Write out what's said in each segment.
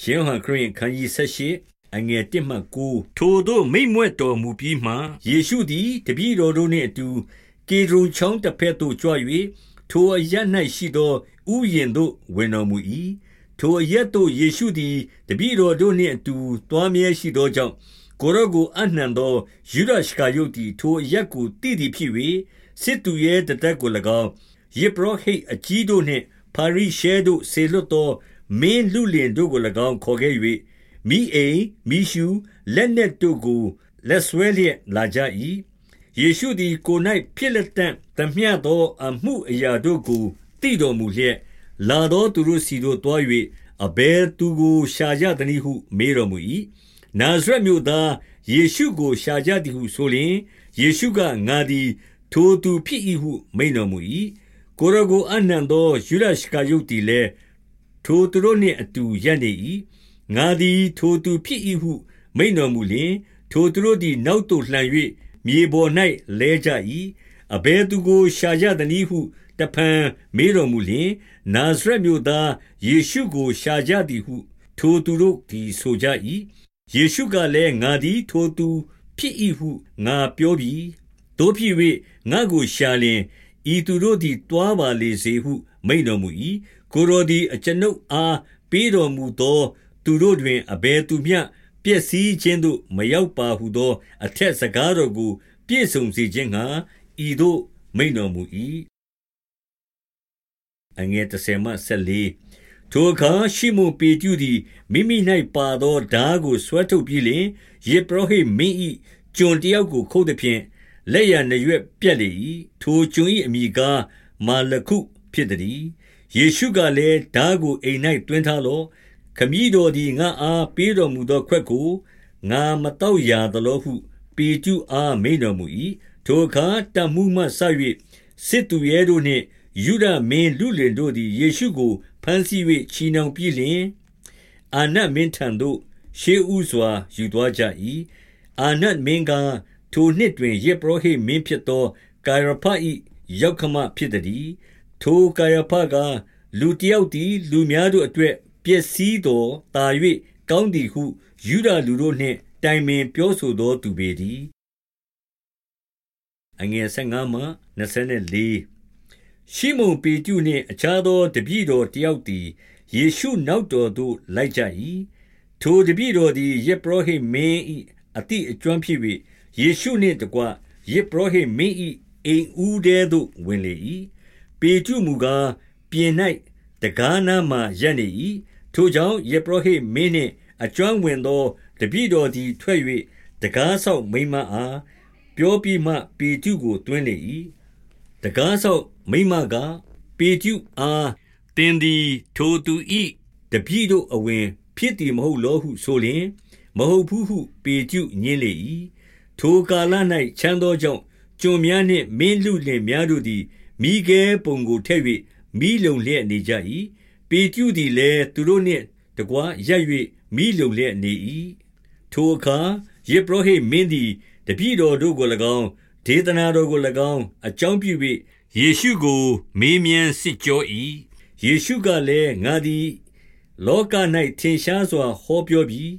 ရှင်ဟန်ခရင်ခန်းကြီးဆက်ရှိအငယ်1မှ9ထိုတို့မိမ့်မွက်တော်မူပြီးမှယေရှုသည်တပည့်တော်တို့နှင့်အတူကေဒရုန်ချောင်းတစ်ဖက်သို့ကြွ၍ထိုအရ၌ရှိသောဥယျင်သို့ဝင်တော်မူ၏ထိုအရက်သို့ယေရှုသည်တပည့်တော်တို့နှင့်အတူတွားမြဲရှိသောကြောင့်ကိုရောကိုအနှံသောယူဒရှကာယုတ်သည်ထိုအရက်ကိုတည်တည်ဖြစ်၍စစ်သူရဲ့တသက်ကို၎င်းယေဘရဟိတ်အကြီးတို့နှင့်ပါရိရှဲတို့ဆေလွတ်သော မင်းလူလင်တို့ကို၎င်းခေါ်ခဲ့၍မိအိမ်မိရှုလက်နက်တို့ကိုလက်ဆွဲလျက်လာကြ၏ယေရှုသည်ကိုယ်၌ဖြစ်လက်တံသမျှသောအမှုအရာတို့ကိုတည်တော်မူလျက်လာသောသူတို့စီတို့တွား၍အဘယ်သူကိုရှာကြသနည်းဟု မေးတော်မူ၏နာဇရက်မြို့သားယေရှုကိုရှာကြသည်ဟုဆိုလျှင်ယေရှုကငါသည် ထိုသူဖြစ်၏ဟုမိန်တော်မူ၏ကိုရကိုအနှံသောယူရရှကာယုတ်တီလည်း ထိုသူတို့နှင့်အတူရပ်နေ၏ငါသည်ထိုသူဖြစ်၏ဟု မိန်တော်မူလျင် ထိုသူတို့သည် နောက်သို့လှန်၍မြေပေါ်၌လဲကြ၏အဘယ်သူကို ရှာကြသနည်းဟု တဖန်မေးတော်မူလျင် နာဇရက်မြို့သား ယေရှုကို ရှာကြသည်ဟု ထိုသူတို့သည် ဆိုကြ၏ယေရှုကလည်း ငါသည်ထိုသူဖြစ်၏ဟု ငါပြောပြီတို့ဖြစ်၍ငါကိုရှာလျင် ဤသူတို့သည်တွားပါလေစေဟု မိန်တော်မူ၏ ကိုရောသည်အကျွန်ုပ်အားပေးတော်မူသော သူတို့တွင်အဘယ်သူမျှပျက်စီးခြင်းသို့မရောက်ပါဟုသော အထက်စကားတော်ကို ပြည့်စုံစေခြင်းငှာဤသို့မိန်တော်မူ၏အငယ်30မှ14ထိုအခါရှိမုန်ပေတျုသည်မိမိ၌ပါသောဓာကိုဆွဲထုတ်ပြီးလျှင်ယေဘရဟိမင်း၏ကျွန်တယောက်ကိုခုတ်သည်ဖြင့်လက်ရနရွက်ပြက်လေ၏ထိုကျွန်၏အမိကားမာလခုဖြစ်သည် ယေရှုကလည်းဓာကိုအိမ်၌တွင်ထားလော့ခမည်းတော်သည်ငါအားပေးတော်မူသောခွက်ကိုငါမတော့ရသလိုဟု ပေကျူအားမိန်တော်မူ၏ထိုအခါတမှုမှဆ၍စစ်သူရဲတို့နှင့်ယူဒမင်းလူလင်တို့သည်ယေရှုကိုဖမ်းဆီး၍ချီနှောင်ပြီးလျှင်အာနတ်မင်းထံသို့ရှေးဥစွာယူသွားကြ၏အာနတ်မင်းကထိုနှစ်တွင်ယေဘရဟိမင်းဖြစ်သောကာယဖ၏ရောက်ခမဖြစ်သည် ထိုကာယဖကလူတယောက်သည် လူများတို့အတွက်ပျက်စီးသောတာ၍ကောင်းသည်ဟုယူဒလူတို့နှင့် တိုင်ပင်ပြောဆိုသောသူပေသည်အငယ်15မှ24ရှိမုန်ပေတျုနှင့် အခြားသောတပည့်တော်တယောက်သည်ယေရှုနောက်တော်သို့လိုက်ကြ၏ထိုတပည့်တော်သည်ယေဘရဟိမင်း၏အတိအကျွမ်းဖြစ်၍ယေရှုနှင့်တကွယေဘရဟိမင်း၏အိမ်ဦးထဲသို့ဝင်လေ၏ ပေတျုမူကားပြင်၌တကားနားမှရပ်နေ၏ထိုကြောင့်ယေဘရဟိမင်းနှင့်အကျွမ်းဝင်သောတပည့်တော်သည်ထွက်၍တကားဆောက်မိမအားပြောပြီးမှပေတျုကိုတွင်းလေ၏တကားဆောက်မိမကပေတျုအားတင်သည်ထိုသူဤတပည့်တို့အဝင်ဖြစ်သည်မဟုတ်လောဟုဆိုလျင်မဟုတ်ဘူးဟုပေတျုညင်းလေ၏ထိုကာလ၌ချမ်းသောကြောင့်ကျွန်များနှင့်မင်းလူလင်များတို့သည် မိခဲပုံကိုထက်၍မိလုံလျက်နေကြ၏ပေတျုသည်လည်းသူတို့နှင့်တကွရက်၍မိလုံလျက်နေ၏ထိုအခါယေဘရဟိမင်းသည်တပည့်တော်တို့ကို၎င်းဒေသနာတော်ကို၎င်းအကြောင်းပြု၍ယေရှုကို မေးမြန်းစစ်ကြော၏ယေရှုကလည်းငါသည် လောက၌ထင်ရှားစွာ ဟောပြောပြီး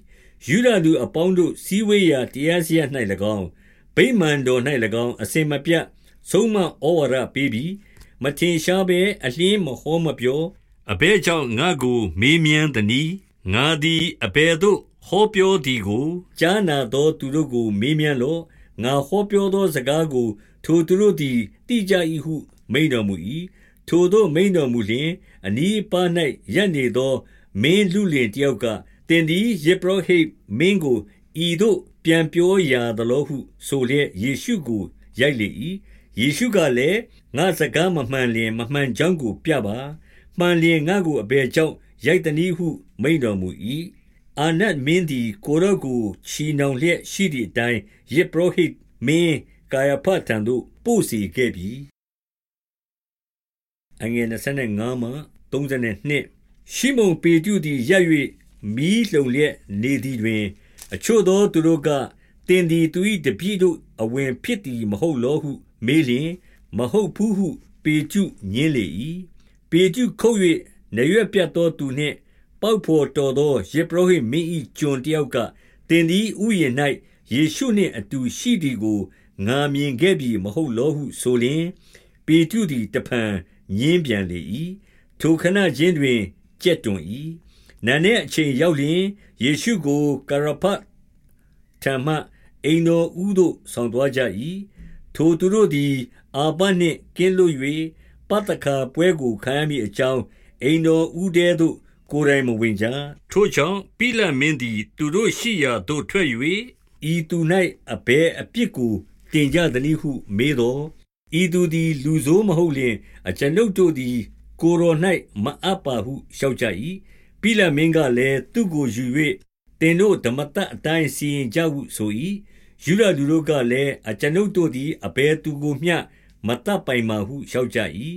ယူဒလူအပေါင်းတို့စည်းဝေးရာတရားစရာ၌၎င်းဗိမာန်တော်၌၎င်းအစင်မပြတ် ဆုံးမဩဝါဒပေးပြီးမထင်ရှားဘဲအလင်းမဟောမပြောအဘဲကြောင့်ငါကို မေးမြန်းသည်။ငါသည်အဘယ်သို့ဟောပြောသည်ကိုကြားနာသောသူတို့ကို မေးမြန်းလော့။ငါဟောပြောသောစကားကို ထိုသူတို့သည်သိကြ၏ဟု မိန့်တော်မူ၏။ထိုသို့မိန့်တော်မူလျှင်၊အနီးအပါး၌ရပ်နေသော မင်းလုလင်တယောက်က၊သင်သည်ယဇ်ပုရောဟိတ်မင်းကိုဤသို့ ပြန်ပြောရာသလောဟု ဆိုလျက်ယေရှုကိုရိုက်လေ၏။ ယေရှုကလည်း၊ငါ့စကားမမှန်လျှင် မမှန်ကြောင်းကိုပြပါ။မှန်လျှင်ငါ့ကိုအဘယ်ကြောင့်ရိုက်သနည်းဟုမိန့်တော်မူ၏။အာနတ်မင်းသည်ကိုယ်တော်ကိုချည်နှောင်လျက်ရှိသည်အတိုင်းယဇ်ပုရောဟိတ်မင်းကာယဖထံသို့ပို့စေခဲ့ပြီ။25မှ32ရှိမုန်ပေတျုသည်ရပ်၍မီးလှုံလျက်နေသည်တွင် အချို့သောသူတို့ကသင်သည်သူ၏တပည့်တို့အဝင်ဖြစ်သည်မဟုတ်လောဟု မေးလျှင်မဟုတ်ဘူးဟု ပေတျုငြင်းလေ၏။ပေတျုခုတ်၍နားရွက်ပြတ်သောသူနှင့် ပေါက်ဘော်တော်သောယေဘုဟိမင်း၏ကျွန်တယောက်ကတင်သည်ဥယျာဉ်၌ယေရှုနှင့်အတူရှိသည်ကိုငါမြင်ခဲ့ပြီမဟုတ်လောဟုဆိုလျင် ပေတုသည်တဖန်ညင်းပြန်လေ၏ထိုခဏချင်းတွင်ကြက်တွန်၏နန်းရဲ့အချိန်ရောက်လျင်ယေရှုကိုကာရဖတ်ထံမှအိမ်တော်ဦးသို့ဆောင်သွားကြ၏ ထိုသူတို့သည် အာပနှင့်ကင်းလွတ်၍ပတ္တခါပွဲကို ခံရမည်အကြောင်း အိမ်တော်ဦးတဲသို့ ကိုယ်တိုင်မဝင်ကြ ထိုကြောင့် ပိလမင်းသည် သူတို့ရှိရာသို့ ထွက်၍ဤသူ၌အဘယ်အပြစ်ကို တင်ကြသနည်းဟု မေးတော် ဤသူသည် လူဆိုးမဟုတ်လျင် အကျွန်ုပ်တို့သည် ကိုယ်တော်၌မအပ်ပါဟု လျှောက်ကြ၏ပိလမင်းကလည်း သူ့ကိုယူ၍တင်တို့ဓမ္မတအတိုင်း စီရင်ကြဟုဆို၏ ယူရလူတို့ကလည်းအကျွန်ုပ်တို့သည်အဘယ်သူကိုမျှမတတ်ပိုင်ပါဟုလျှောက်ကြ၏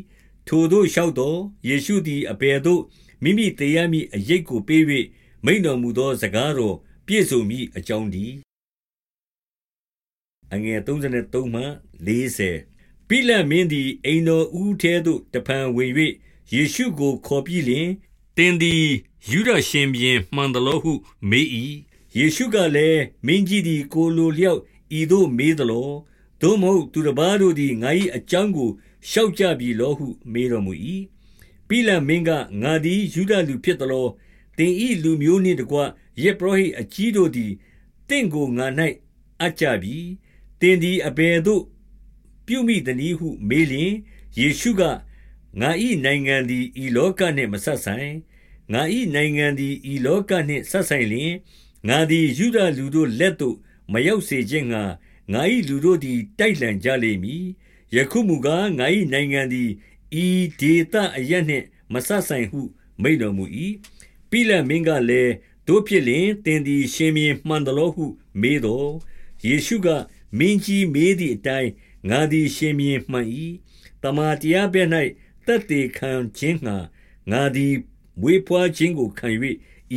ထိုတို့လျှောက်တော်ယေရှုသည်အဘယ်သို့မိမိတရားမိအရေးကိုပေး၍မိန်တော်မူသောစကားတော်ပြည့်စုံမိအကြောင်းဒီအငယ်33မှ40ပိလမင်းသည်အိမ်တော်ဦးထဲသို့တဖန်ဝင်၍ယေရှုကိုခေါ်ပြီးလျှင်တင်းသည်ယူဒရှင်ပြန်မှန်တယ်လို့ဟုမေး၏ ယေရှုကလည်းမင်းကြီးသည်ကိုလိုလျောက်ဤသို့မေးတယ်လို့သို့မဟုတ်သူတစ်ပါးတို့သည်ငါ၏အကြောင်းကိုရှောက်ကြပြီလို့ဟု မေးတော်မူ၏ပိလမင်းကငါသည်ယူဒလူဖြစ်တယ်လို့တင်ဤလူမျိုးနှင့်တကွယေဘရဟိအကြီးတို့သည်တင့်ကိုငါ၌အကြပြီတင်သည်အဘယ်သို့ပြုမိသနည်းဟုမေးလျင်ယေရှုကငါ၏နိုင်ငံသည်ဤလောကနှင့်မဆက်ဆိုင်ငါ၏နိုင်ငံသည်ဤလောကနှင့်ဆက်ဆိုင်လျင် ငါသည်ယူဒလူတို့လက်သို့ မရောက်စေခြင်းငှာငါ၏လူတို့သည် တိုက်လှန်ကြလိမ့်မည်ယခုမူကားငါ၏နိုင်ငံသည်ဤဒေသအရနှင့် မဆက်ဆိုင်ဟု မိန့်တော်မူ၏ပိလမင်းကလည်းတို့ဖြစ်လျင်တင်သည် ရှင်မြင်းမှန်တော်ဟု မေးတော်ယေရှုကမင်းကြီးမေးသည့်အတိုင်းငါသည် ရှင်မြင်းမှန်၏တမာတရားပဲ့၌တက်တေခံခြင်းငှာငါသည်မွေးဖွားခြင်းကိုခံ၍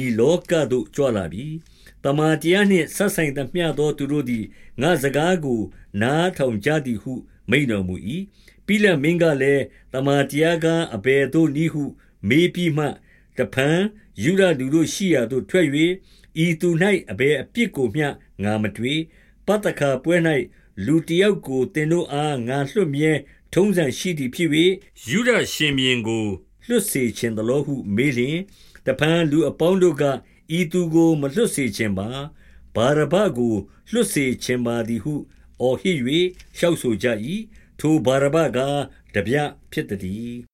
ဤလောကသို့ကြွလာပြီ တမာတရားနှင့်ဆက်ဆိုင်သမျှသောသူတို့သည်ငါစကားကို နားထောင်ကြသည်ဟု မိန်တော်မူ၏ပိလမင်းကလည်းတမာတရားကအဘယ်သို့နည်းဟု မေးပြီးမှတဖန်ယူရလူတို့ရှိရာသို့ထွက်၍ဤသူ၌အဘယ်အပြစ်ကိုမျှငါမတွေ့ပတ္တခါပွဲ၌လူတယောက်ကိုတင်တို့အားငါလွတ်မြဲထုံးစံရှိသည်ဖြစ်၍ယူဒရှင်မြင်းကိုလွတ်စေခြင်းတလို့ဟု မေးလျင်တပန်းလူအပေါင်းတို့က ဤသူကို မလွတ်စေခြင်းပါဘာရဘကိုလွတ်စေခြင်းပါသည်ဟုအော်ဟစ်၍ရှောက်ဆိုကြ၏ထိုဘာရဘကတပြဖြစ်သည်